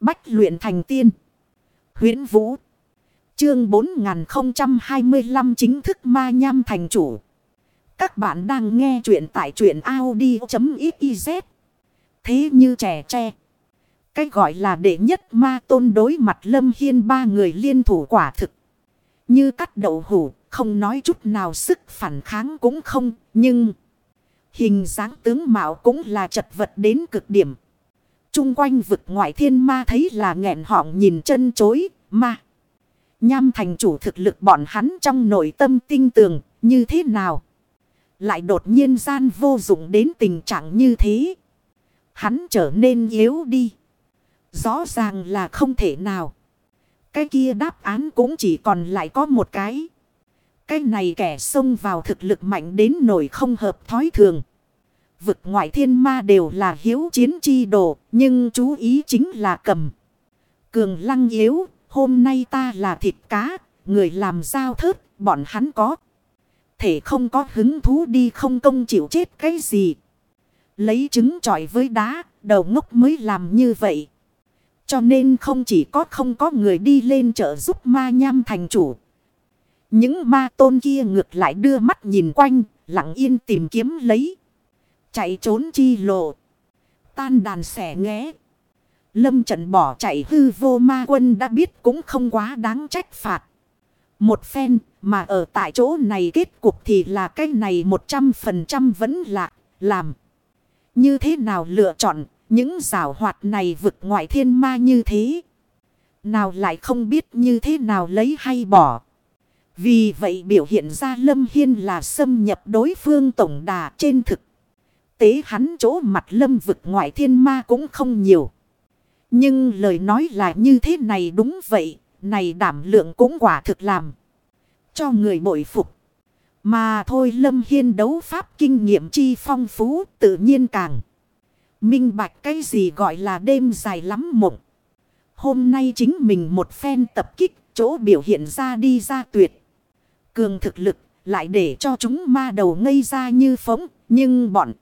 Bách luyện thành tiên. huyễn Vũ. Chương 4025 chính thức ma nham thành chủ. Các bạn đang nghe truyện tại truyện Audi.xyz. Thế như trẻ tre. Cái gọi là đệ nhất ma tôn đối mặt lâm hiên ba người liên thủ quả thực. Như cắt đậu hủ, không nói chút nào sức phản kháng cũng không, nhưng... Hình dáng tướng mạo cũng là chật vật đến cực điểm. Trung quanh vực ngoại thiên ma thấy là nghẹn họng nhìn chân chối, ma. Nham thành chủ thực lực bọn hắn trong nội tâm tinh tường, như thế nào? Lại đột nhiên gian vô dụng đến tình trạng như thế. Hắn trở nên yếu đi. Rõ ràng là không thể nào. Cái kia đáp án cũng chỉ còn lại có một cái. Cái này kẻ xông vào thực lực mạnh đến nổi không hợp thói thường. Vực ngoại thiên ma đều là hiếu chiến chi đồ, nhưng chú ý chính là cầm. Cường lăng yếu, hôm nay ta là thịt cá, người làm giao thớt, bọn hắn có. Thể không có hứng thú đi không công chịu chết cái gì. Lấy trứng trọi với đá, đầu ngốc mới làm như vậy. Cho nên không chỉ có không có người đi lên trợ giúp ma nham thành chủ. Những ma tôn kia ngược lại đưa mắt nhìn quanh, lặng yên tìm kiếm lấy. Chạy trốn chi lộ. Tan đàn xẻ nghé. Lâm trận bỏ chạy hư vô ma quân đã biết cũng không quá đáng trách phạt. Một phen mà ở tại chỗ này kết cục thì là cái này một trăm phần trăm vẫn là làm. Như thế nào lựa chọn những rào hoạt này vực ngoại thiên ma như thế. Nào lại không biết như thế nào lấy hay bỏ. Vì vậy biểu hiện ra Lâm Hiên là xâm nhập đối phương tổng đà trên thực tế hắn chỗ mặt lâm vực ngoại thiên ma cũng không nhiều. Nhưng lời nói là như thế này đúng vậy, này đảm lượng cũng quả thực làm. Cho người bội phục. Mà thôi Lâm Hiên đấu pháp kinh nghiệm chi phong phú tự nhiên càng. Minh bạch cái gì gọi là đêm dài lắm mộng. Hôm nay chính mình một phen tập kích chỗ biểu hiện ra đi ra tuyệt. Cường thực lực lại để cho chúng ma đầu ngây ra như phóng. Nhưng bọn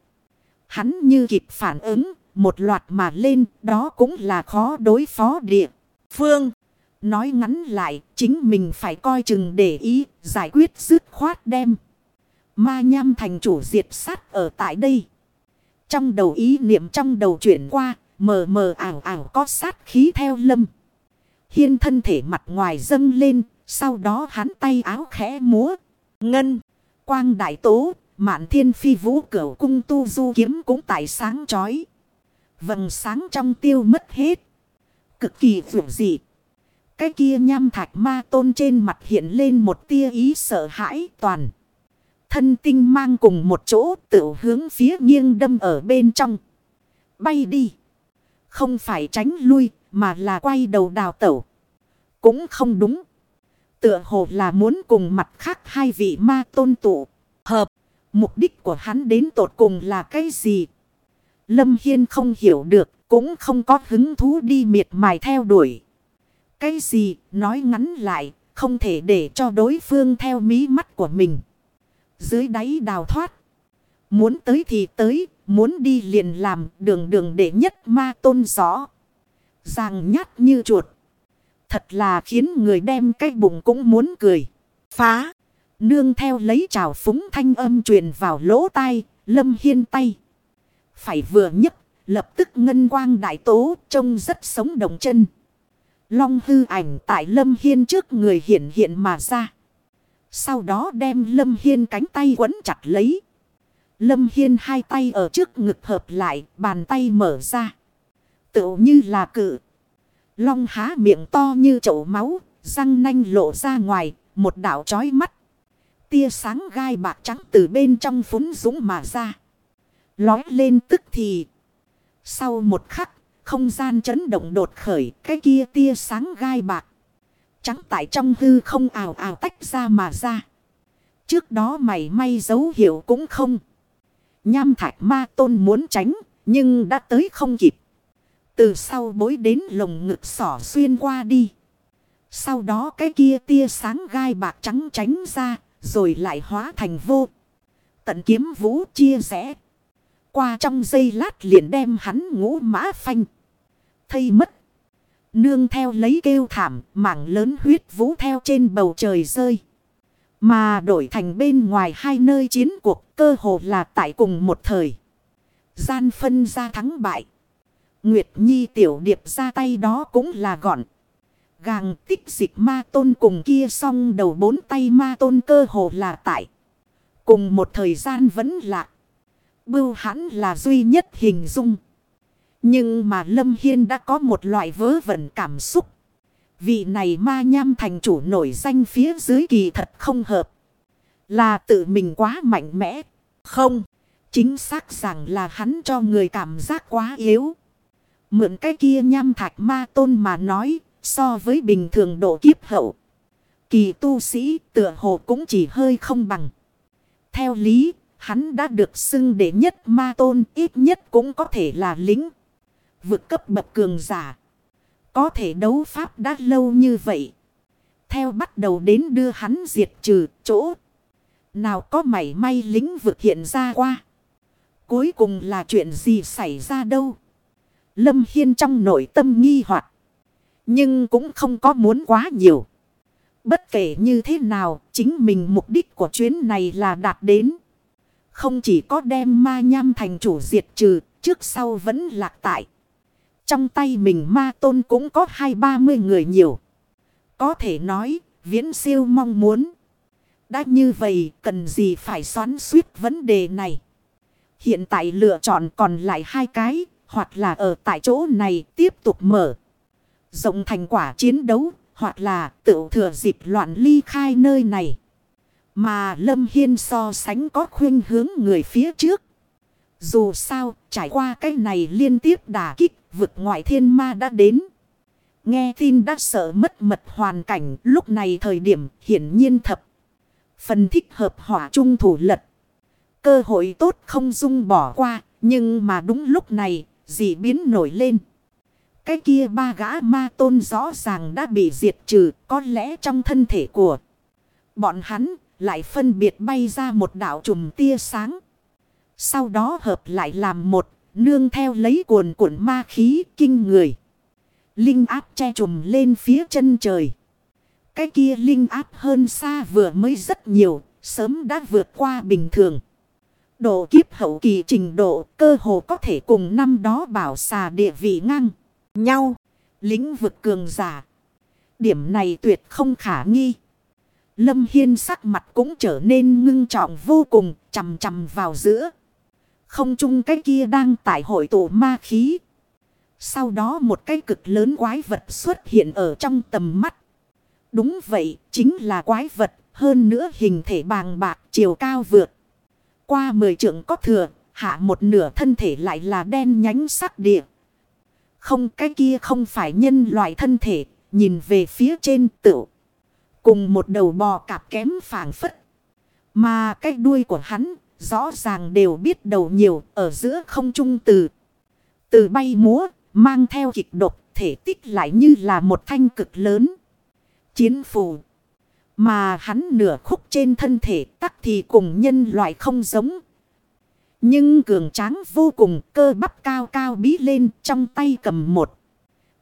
hắn như kịp phản ứng một loạt mà lên đó cũng là khó đối phó địa. Phương nói ngắn lại chính mình phải coi chừng để ý giải quyết dứt khoát đem. Ma nham thành chủ diệt sát ở tại đây. Trong đầu ý niệm trong đầu chuyển qua, mờ mờ ảo ảo có sát khí theo lâm. Hiên thân thể mặt ngoài dâng lên, sau đó hắn tay áo khẽ múa. Ngân, quang đại tố, mạn thiên phi vũ cửu cung tu du kiếm cũng tại sáng chói. Vầng sáng trong tiêu mất hết. Cực kỳ vượt dị. Cái kia nham thạch ma tôn trên mặt hiện lên một tia ý sợ hãi toàn. Thân tinh mang cùng một chỗ tự hướng phía nghiêng đâm ở bên trong. Bay đi. Không phải tránh lui, mà là quay đầu đào tẩu. Cũng không đúng. Tựa hồ là muốn cùng mặt khác hai vị ma tôn tụ. Hợp. Mục đích của hắn đến tột cùng là cái gì? Lâm Hiên không hiểu được. Cũng không có hứng thú đi miệt mài theo đuổi. Cái gì nói ngắn lại. Không thể để cho đối phương theo mí mắt của mình dưới đáy đào thoát. Muốn tới thì tới, muốn đi liền làm đường đường để nhất ma tôn gió. Ràng nhát như chuột. Thật là khiến người đem cái bụng cũng muốn cười. Phá. Nương theo lấy trào phúng thanh âm truyền vào lỗ tai, lâm hiên tay. Phải vừa nhấp, lập tức ngân quang đại tố trông rất sống động chân. Long hư ảnh tại lâm hiên trước người hiện hiện mà ra. Sau đó đem Lâm Hiên cánh tay quấn chặt lấy. Lâm Hiên hai tay ở trước ngực hợp lại, bàn tay mở ra. Tựu như là cự. Long há miệng to như chậu máu, răng nanh lộ ra ngoài, một đảo chói mắt. Tia sáng gai bạc trắng từ bên trong phúng dũng mà ra. Lói lên tức thì. Sau một khắc, không gian chấn động đột khởi, cái kia tia sáng gai bạc trắng tại trong hư không ảo ảo tách ra mà ra. Trước đó mày may dấu hiệu cũng không. Nham thạch ma tôn muốn tránh, nhưng đã tới không kịp. Từ sau bối đến lồng ngực sỏ xuyên qua đi. Sau đó cái kia tia sáng gai bạc trắng tránh ra, rồi lại hóa thành vô. Tận kiếm vũ chia rẽ. Qua trong giây lát liền đem hắn ngũ mã phanh. Thây mất. Nương theo lấy kêu thảm, mảng lớn huyết vũ theo trên bầu trời rơi. Mà đổi thành bên ngoài hai nơi chiến cuộc cơ hồ là tại cùng một thời. Gian phân ra thắng bại. Nguyệt Nhi tiểu điệp ra tay đó cũng là gọn. Gàng tích dịch ma tôn cùng kia song đầu bốn tay ma tôn cơ hồ là tại. Cùng một thời gian vẫn lạ. Bưu hãn là duy nhất hình dung. Nhưng mà Lâm Hiên đã có một loại vớ vẩn cảm xúc. Vị này ma nham thành chủ nổi danh phía dưới kỳ thật không hợp. Là tự mình quá mạnh mẽ. Không. Chính xác rằng là hắn cho người cảm giác quá yếu. Mượn cái kia nham thạch ma tôn mà nói. So với bình thường độ kiếp hậu. Kỳ tu sĩ tựa hồ cũng chỉ hơi không bằng. Theo lý, hắn đã được xưng để nhất ma tôn ít nhất cũng có thể là lính. Vượt cấp bậc cường giả. Có thể đấu pháp đã lâu như vậy. Theo bắt đầu đến đưa hắn diệt trừ chỗ. Nào có mảy may lính vực hiện ra qua. Cuối cùng là chuyện gì xảy ra đâu. Lâm Hiên trong nội tâm nghi hoặc nhưng cũng không có muốn quá nhiều. Bất kể như thế nào, chính mình mục đích của chuyến này là đạt đến. Không chỉ có đem ma nham thành chủ diệt trừ, trước sau vẫn lạc tại. Trong tay mình ma tôn cũng có hai ba mươi người nhiều. Có thể nói, viễn siêu mong muốn. Đã như vậy, cần gì phải xoắn suýt vấn đề này. Hiện tại lựa chọn còn lại hai cái, hoặc là ở tại chỗ này tiếp tục mở. Rộng thành quả chiến đấu, hoặc là tự thừa dịp loạn ly khai nơi này. Mà Lâm Hiên so sánh có khuyên hướng người phía trước. Dù sao, trải qua cái này liên tiếp đả kích, vực ngoại thiên ma đã đến. Nghe tin đã sợ mất mật hoàn cảnh, lúc này thời điểm hiển nhiên thập. Phần thích hợp hỏa trung thủ lật. Cơ hội tốt không dung bỏ qua, nhưng mà đúng lúc này, dị biến nổi lên. Cái kia ba gã ma tôn rõ ràng đã bị diệt trừ, có lẽ trong thân thể của bọn hắn lại phân biệt bay ra một đạo trùm tia sáng. Sau đó hợp lại làm một, nương theo lấy cuồn cuộn ma khí kinh người. Linh áp che trùm lên phía chân trời. Cái kia linh áp hơn xa vừa mới rất nhiều, sớm đã vượt qua bình thường. Độ kiếp hậu kỳ trình độ cơ hồ có thể cùng năm đó bảo xà địa vị ngang nhau. Lĩnh vực cường giả. Điểm này tuyệt không khả nghi. Lâm Hiên sắc mặt cũng trở nên ngưng trọng vô cùng, chầm chầm vào giữa. Không chung cái kia đang tại hội tụ ma khí. Sau đó một cái cực lớn quái vật xuất hiện ở trong tầm mắt. Đúng vậy, chính là quái vật, hơn nữa hình thể bàng bạc, chiều cao vượt. Qua mười trượng có thừa, hạ một nửa thân thể lại là đen nhánh sắc địa. Không cái kia không phải nhân loại thân thể, nhìn về phía trên tựu. Cùng một đầu bò cạp kém phản phất. Mà cái đuôi của hắn rõ ràng đều biết đầu nhiều ở giữa không trung từ. Từ bay múa mang theo kịch độc thể tích lại như là một thanh cực lớn. Chiến phù. Mà hắn nửa khúc trên thân thể tắc thì cùng nhân loại không giống. Nhưng cường tráng vô cùng, cơ bắp cao cao bí lên trong tay cầm một.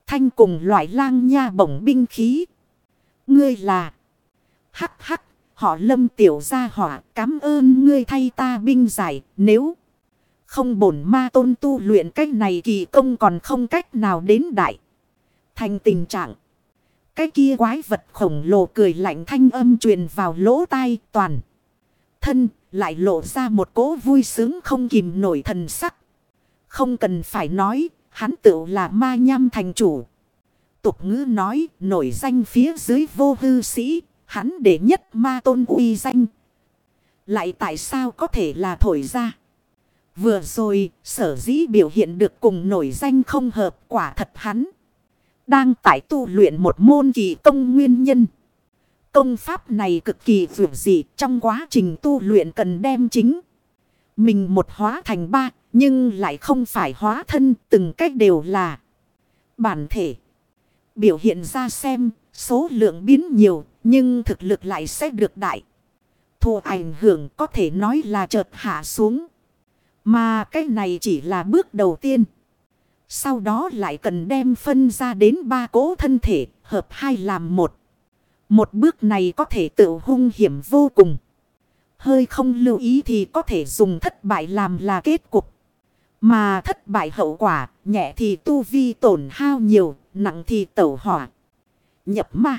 Thanh cùng loại lang nha bổng binh khí. Ngươi là. Hắc hắc. Họ lâm tiểu gia hỏa, cảm ơn ngươi thay ta binh giải, nếu. Không bổn ma tôn tu luyện cách này kỳ công còn không cách nào đến đại. Thành tình trạng. Cái kia quái vật khổng lồ cười lạnh thanh âm truyền vào lỗ tai toàn. Thân lại lộ ra một cố vui sướng không kìm nổi thần sắc. Không cần phải nói, hắn tự là ma nham thành chủ. Tục ngữ nói, nổi danh phía dưới vô hư sĩ, hắn để nhất ma tôn uy danh. Lại tại sao có thể là thổi ra? Vừa rồi, sở dĩ biểu hiện được cùng nổi danh không hợp quả thật hắn. Đang tại tu luyện một môn kỳ công nguyên nhân. Công pháp này cực kỳ vượt dị trong quá trình tu luyện cần đem chính. Mình một hóa thành ba, nhưng lại không phải hóa thân từng cách đều là bản thể. Biểu hiện ra xem, số lượng biến nhiều, nhưng thực lực lại sẽ được đại. Thù ảnh hưởng có thể nói là chợt hạ xuống. Mà cái này chỉ là bước đầu tiên. Sau đó lại cần đem phân ra đến ba cố thân thể, hợp hai làm một. Một bước này có thể tự hung hiểm vô cùng. Hơi không lưu ý thì có thể dùng thất bại làm là kết cục. Mà thất bại hậu quả, nhẹ thì tu vi tổn hao nhiều, nặng thì tẩu hỏa. Nhập ma.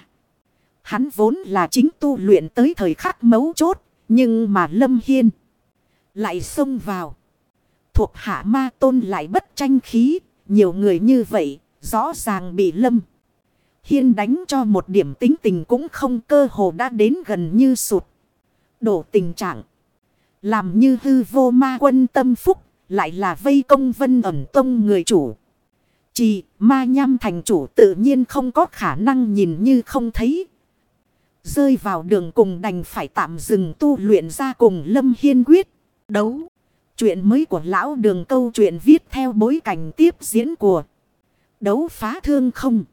Hắn vốn là chính tu luyện tới thời khắc mấu chốt, nhưng mà Lâm Hiên lại xông vào. Thuộc hạ ma tôn lại bất tranh khí, nhiều người như vậy, rõ ràng bị Lâm. Hiên đánh cho một điểm tính tình cũng không cơ hồ đã đến gần như sụt. Đổ tình trạng. Làm như hư vô ma quân tâm phúc, lại là vây công vân ẩn tông người chủ. Chỉ ma nham thành chủ tự nhiên không có khả năng nhìn như không thấy. Rơi vào đường cùng đành phải tạm dừng tu luyện ra cùng Lâm Hiên quyết. Đấu. Chuyện mới của lão đường câu chuyện viết theo bối cảnh tiếp diễn của đấu phá thương không.